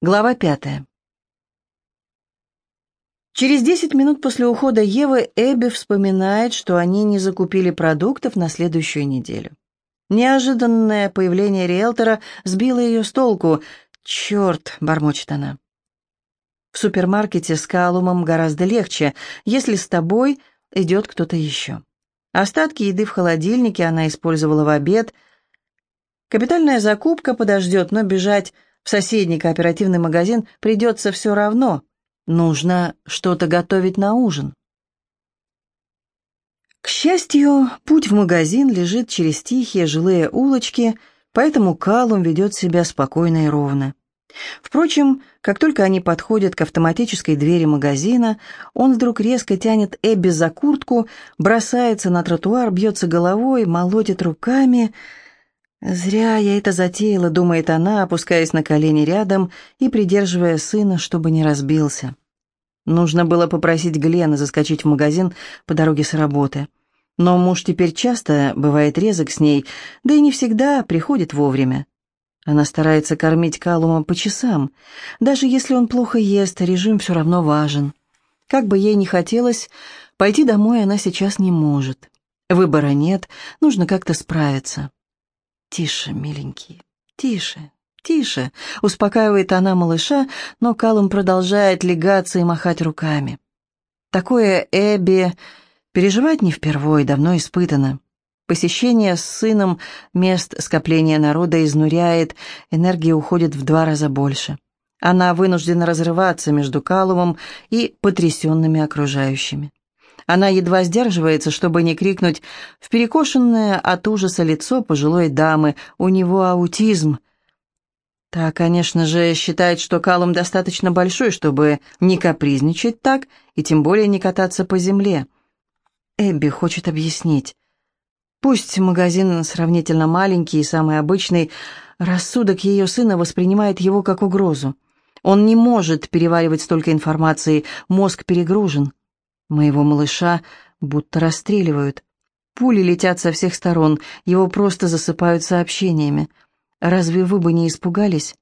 Глава пятая. Через десять минут после ухода Евы Эбби вспоминает, что они не закупили продуктов на следующую неделю. Неожиданное появление риэлтора сбило ее с толку. «Черт!» — бормочет она. В супермаркете с Калумом гораздо легче, если с тобой идет кто-то еще. Остатки еды в холодильнике она использовала в обед. Капитальная закупка подождет, но бежать в соседний кооперативный магазин придется все равно. Нужно что-то готовить на ужин. К счастью, путь в магазин лежит через тихие жилые улочки, поэтому Калум ведет себя спокойно и ровно. Впрочем, как только они подходят к автоматической двери магазина, он вдруг резко тянет Эбби за куртку, бросается на тротуар, бьется головой, молотит руками — «Зря я это затеяла», — думает она, опускаясь на колени рядом и придерживая сына, чтобы не разбился. Нужно было попросить Глена заскочить в магазин по дороге с работы. Но муж теперь часто бывает резок с ней, да и не всегда приходит вовремя. Она старается кормить Калума по часам. Даже если он плохо ест, режим все равно важен. Как бы ей ни хотелось, пойти домой она сейчас не может. Выбора нет, нужно как-то справиться. «Тише, миленький, тише, тише», — успокаивает она малыша, но Калум продолжает легаться и махать руками. Такое Эбби переживать не впервой, давно испытано. Посещение с сыном мест скопления народа изнуряет, энергии уходит в два раза больше. Она вынуждена разрываться между Калумом и потрясенными окружающими. Она едва сдерживается, чтобы не крикнуть в перекошенное от ужаса лицо пожилой дамы «У него аутизм!». Та, конечно же, считает, что Калум достаточно большой, чтобы не капризничать так и тем более не кататься по земле. Эбби хочет объяснить. Пусть магазин сравнительно маленький и самый обычный, рассудок ее сына воспринимает его как угрозу. Он не может переваривать столько информации, мозг перегружен. Моего малыша будто расстреливают. Пули летят со всех сторон, его просто засыпают сообщениями. Разве вы бы не испугались?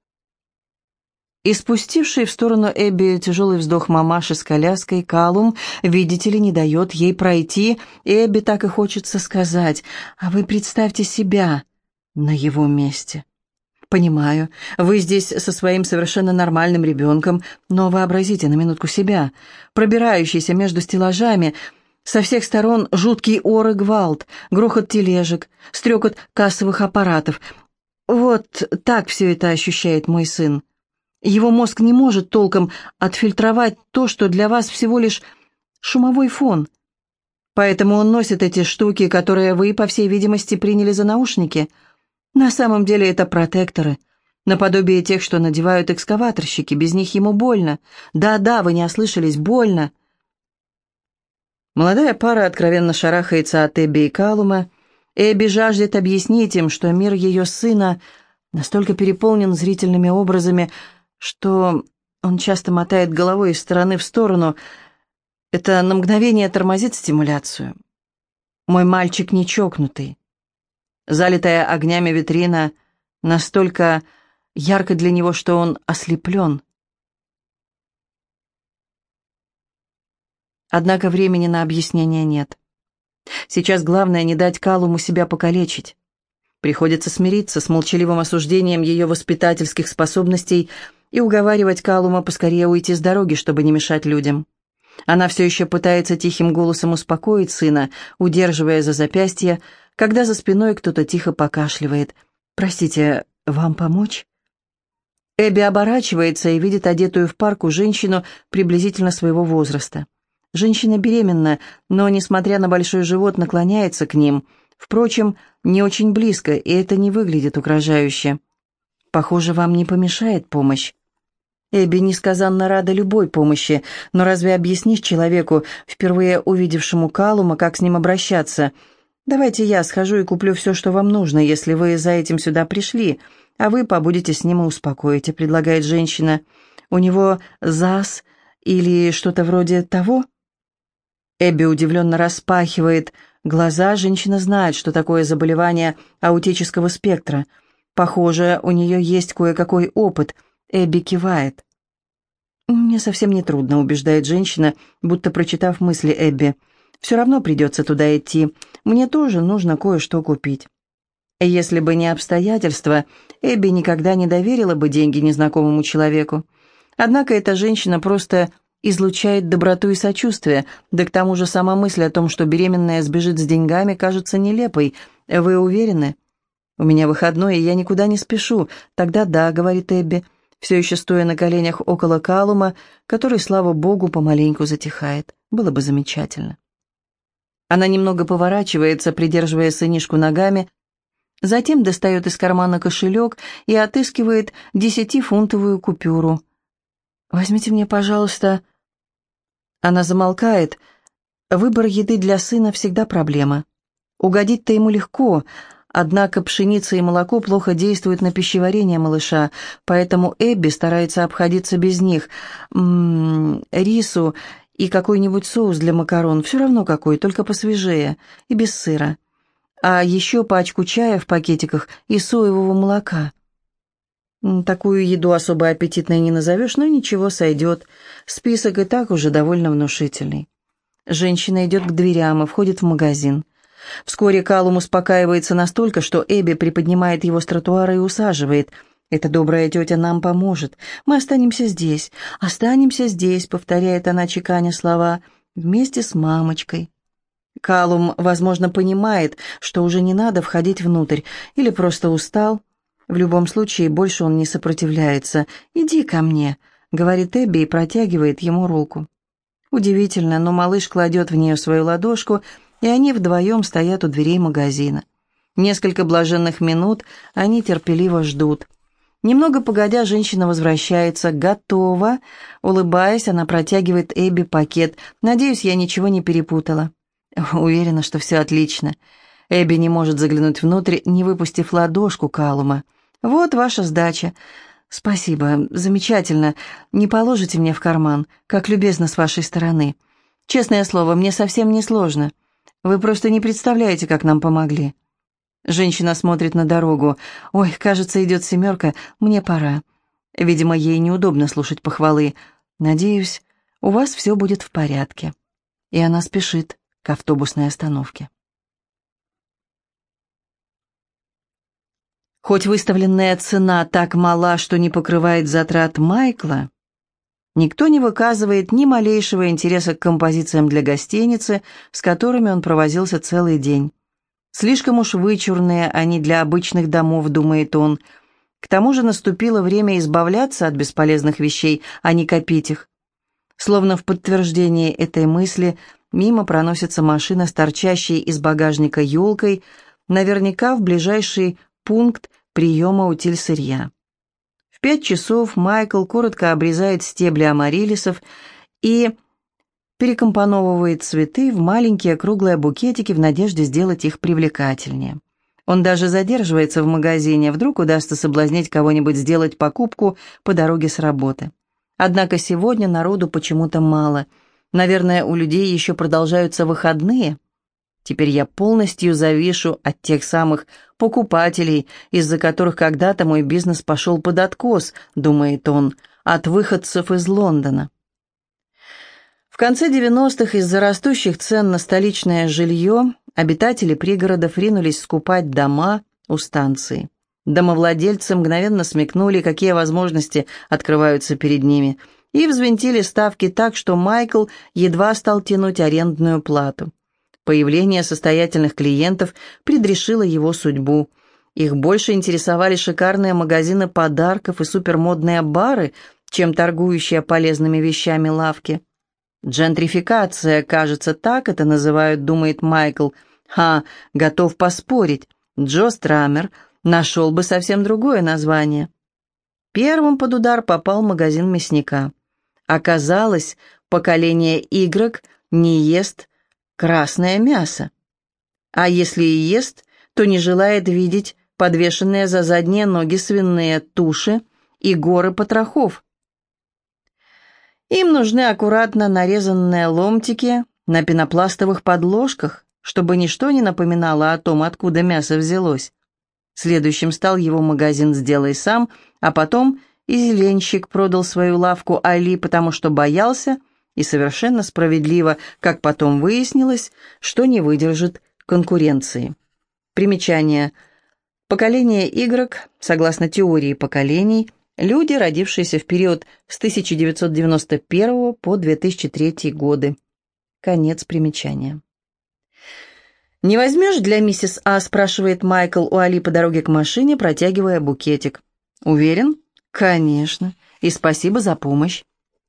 И спустивший в сторону Эбби тяжелый вздох мамаши с коляской, Калум, видите ли, не дает ей пройти, Эбби так и хочется сказать, а вы представьте себя на его месте. «Понимаю, вы здесь со своим совершенно нормальным ребенком, но вообразите на минутку себя, пробирающийся между стеллажами, со всех сторон жуткий ор и гвалт, грохот тележек, стрекот кассовых аппаратов. Вот так все это ощущает мой сын. Его мозг не может толком отфильтровать то, что для вас всего лишь шумовой фон. Поэтому он носит эти штуки, которые вы, по всей видимости, приняли за наушники – на самом деле это протекторы, наподобие тех, что надевают экскаваторщики. Без них ему больно. Да-да, вы не ослышались, больно. Молодая пара откровенно шарахается от Эбби и Калума. Эбби жаждет объяснить им, что мир ее сына настолько переполнен зрительными образами, что он часто мотает головой из стороны в сторону. Это на мгновение тормозит стимуляцию. Мой мальчик не чокнутый. Залитая огнями витрина настолько ярко для него, что он ослеплен. Однако времени на объяснение нет. Сейчас главное не дать Калуму себя покалечить. Приходится смириться с молчаливым осуждением ее воспитательских способностей и уговаривать Калума поскорее уйти с дороги, чтобы не мешать людям. Она все еще пытается тихим голосом успокоить сына, удерживая за запястье, когда за спиной кто-то тихо покашливает. «Простите, вам помочь?» Эбби оборачивается и видит одетую в парку женщину приблизительно своего возраста. Женщина беременна, но, несмотря на большой живот, наклоняется к ним. Впрочем, не очень близко, и это не выглядит угрожающе. «Похоже, вам не помешает помощь». Эбби несказанно рада любой помощи, но разве объяснишь человеку, впервые увидевшему Калума, как с ним обращаться – Давайте я схожу и куплю все, что вам нужно, если вы за этим сюда пришли, а вы побудете с ним и успокоите», — предлагает женщина. «У него ЗАС или что-то вроде того?» Эбби удивленно распахивает глаза. Женщина знает, что такое заболевание аутического спектра. Похоже, у нее есть кое-какой опыт. Эбби кивает. «Мне совсем не трудно», — убеждает женщина, будто прочитав мысли Эбби. «Все равно придется туда идти. Мне тоже нужно кое-что купить». Если бы не обстоятельства, Эбби никогда не доверила бы деньги незнакомому человеку. Однако эта женщина просто излучает доброту и сочувствие, да к тому же сама мысль о том, что беременная сбежит с деньгами, кажется нелепой. Вы уверены? «У меня выходной, и я никуда не спешу. Тогда да», — говорит Эбби, все еще стоя на коленях около Калума, который, слава богу, помаленьку затихает. Было бы замечательно. Она немного поворачивается, придерживая сынишку ногами, затем достает из кармана кошелек и отыскивает десятифунтовую купюру. «Возьмите мне, пожалуйста...» Она замолкает. Выбор еды для сына всегда проблема. Угодить-то ему легко, Однако пшеница и молоко плохо действуют на пищеварение малыша, поэтому Эбби старается обходиться без них. М -м, рису и какой-нибудь соус для макарон, все равно какой, только посвежее и без сыра. А еще пачку чая в пакетиках и соевого молока. Такую еду особо аппетитной не назовешь, но ничего, сойдет. Список и так уже довольно внушительный. Женщина идет к дверям и входит в магазин. Вскоре Калум успокаивается настолько, что Эбби приподнимает его с тротуара и усаживает. «Эта добрая тетя нам поможет. Мы останемся здесь. Останемся здесь», — повторяет она, чеканя слова, — «вместе с мамочкой». Калум, возможно, понимает, что уже не надо входить внутрь, или просто устал. В любом случае, больше он не сопротивляется. «Иди ко мне», — говорит Эбби и протягивает ему руку. Удивительно, но малыш кладет в нее свою ладошку — и они вдвоем стоят у дверей магазина. Несколько блаженных минут они терпеливо ждут. Немного погодя, женщина возвращается. «Готово!» Улыбаясь, она протягивает Эбби пакет. «Надеюсь, я ничего не перепутала». Уверена, что все отлично. Эбби не может заглянуть внутрь, не выпустив ладошку Калума. «Вот ваша сдача». «Спасибо, замечательно. Не положите мне в карман, как любезно с вашей стороны. Честное слово, мне совсем не сложно». Вы просто не представляете, как нам помогли». Женщина смотрит на дорогу. «Ой, кажется, идет семерка. Мне пора». Видимо, ей неудобно слушать похвалы. «Надеюсь, у вас все будет в порядке». И она спешит к автобусной остановке. Хоть выставленная цена так мала, что не покрывает затрат Майкла, Никто не выказывает ни малейшего интереса к композициям для гостиницы, с которыми он провозился целый день. Слишком уж вычурные они для обычных домов, думает он. К тому же наступило время избавляться от бесполезных вещей, а не копить их. Словно в подтверждение этой мысли мимо проносится машина с торчащей из багажника елкой, наверняка в ближайший пункт приема утиль сырья. В пять часов Майкл коротко обрезает стебли амарилисов и перекомпоновывает цветы в маленькие круглые букетики в надежде сделать их привлекательнее. Он даже задерживается в магазине, вдруг удастся соблазнить кого-нибудь сделать покупку по дороге с работы. Однако сегодня народу почему-то мало. Наверное, у людей еще продолжаются выходные. Теперь я полностью завишу от тех самых покупателей, из-за которых когда-то мой бизнес пошел под откос, думает он, от выходцев из Лондона. В конце 90-х из-за растущих цен на столичное жилье обитатели пригородов ринулись скупать дома у станции. Домовладельцы мгновенно смекнули, какие возможности открываются перед ними, и взвинтили ставки так, что Майкл едва стал тянуть арендную плату. Появление состоятельных клиентов предрешило его судьбу. Их больше интересовали шикарные магазины подарков и супермодные бары, чем торгующие полезными вещами лавки. «Джентрификация, кажется, так это называют», — думает Майкл. «Ха, готов поспорить. Джо Страмер нашел бы совсем другое название». Первым под удар попал магазин мясника. Оказалось, поколение Y не ест красное мясо. А если и ест, то не желает видеть подвешенные за задние ноги свиные туши и горы потрохов. Им нужны аккуратно нарезанные ломтики на пенопластовых подложках, чтобы ничто не напоминало о том, откуда мясо взялось. Следующим стал его магазин «Сделай сам», а потом и зеленщик продал свою лавку Али, потому что боялся, и совершенно справедливо, как потом выяснилось, что не выдержит конкуренции. Примечание. Поколение Y, согласно теории поколений, люди, родившиеся в период с 1991 по 2003 годы. Конец примечания. «Не возьмешь для миссис А?» – спрашивает Майкл у Али по дороге к машине, протягивая букетик. «Уверен?» «Конечно. И спасибо за помощь.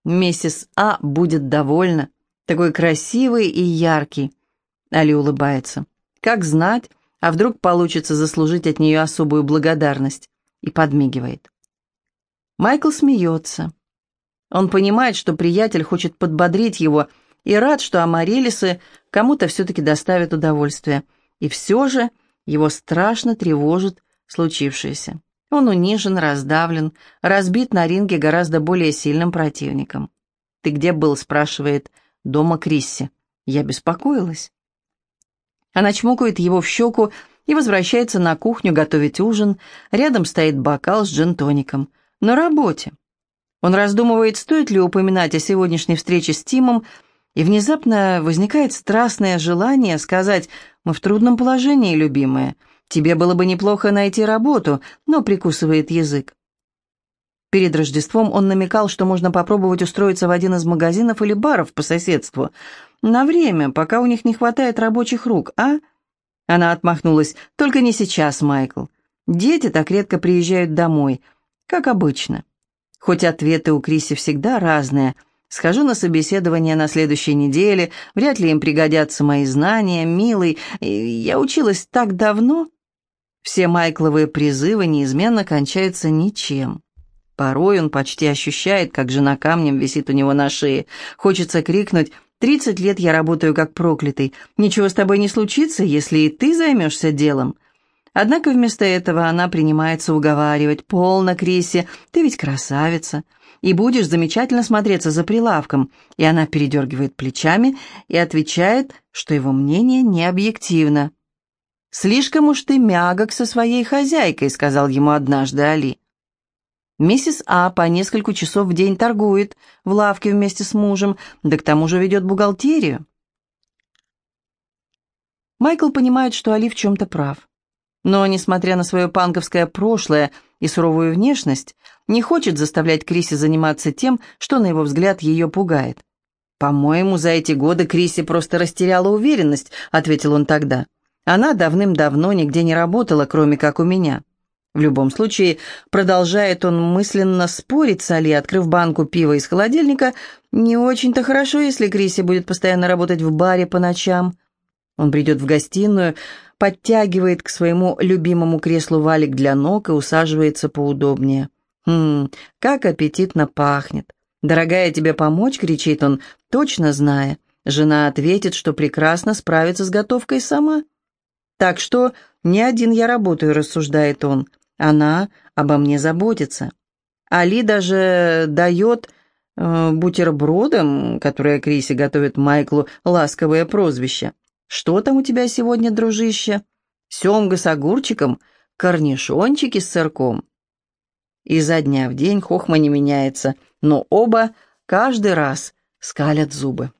Миссис А будет довольна. Такой красивый и яркий». Али улыбается. «Как знать, а вдруг получится заслужить от нее особую благодарность?» И подмигивает. Майкл смеется. Он понимает, что приятель хочет подбодрить его – и рад, что Амарелисы кому-то все-таки доставят удовольствие. И все же его страшно тревожит случившееся. Он унижен, раздавлен, разбит на ринге гораздо более сильным противником. «Ты где был?» – спрашивает дома Крисси. Я беспокоилась. Она чмокает его в щеку и возвращается на кухню готовить ужин. Рядом стоит бокал с джин-тоником. На работе. Он раздумывает, стоит ли упоминать о сегодняшней встрече с Тимом, и внезапно возникает страстное желание сказать «Мы в трудном положении, любимая. Тебе было бы неплохо найти работу», но прикусывает язык. Перед Рождеством он намекал, что можно попробовать устроиться в один из магазинов или баров по соседству. На время, пока у них не хватает рабочих рук, а? Она отмахнулась. «Только не сейчас, Майкл. Дети так редко приезжают домой, как обычно». Хоть ответы у Криси всегда разные – Схожу на собеседование на следующей неделе, вряд ли им пригодятся мои знания, милый. Я училась так давно. Все Майкловые призывы неизменно кончаются ничем. Порой он почти ощущает, как жена камнем висит у него на шее. Хочется крикнуть «Тридцать лет я работаю как проклятый. Ничего с тобой не случится, если и ты займешься делом». Однако вместо этого она принимается уговаривать «Полно, Криси, ты ведь красавица и будешь замечательно смотреться за прилавком». И она передергивает плечами и отвечает, что его мнение не объективно. «Слишком уж ты мягок со своей хозяйкой», — сказал ему однажды Али. Миссис А по несколько часов в день торгует в лавке вместе с мужем, да к тому же ведет бухгалтерию. Майкл понимает, что Али в чем-то прав. Но, несмотря на свое панковское прошлое и суровую внешность, не хочет заставлять Криси заниматься тем, что, на его взгляд, ее пугает. «По-моему, за эти годы Криси просто растеряла уверенность», — ответил он тогда. «Она давным-давно нигде не работала, кроме как у меня». В любом случае, продолжает он мысленно спорить с Али, открыв банку пива из холодильника, не очень-то хорошо, если Криси будет постоянно работать в баре по ночам. Он придет в гостиную, подтягивает к своему любимому креслу валик для ног и усаживается поудобнее. «Хм, как аппетитно пахнет! Дорогая, тебе помочь?» — кричит он, точно зная. Жена ответит, что прекрасно справится с готовкой сама. «Так что не один я работаю», — рассуждает он. «Она обо мне заботится». Али даже дает э, бутербродам, которые Криси готовит Майклу, ласковое прозвище. «Что там у тебя сегодня, дружище? Семга с огурчиком, корнишончики с сырком». Изо дня в день хохма не меняется, но оба каждый раз скалят зубы.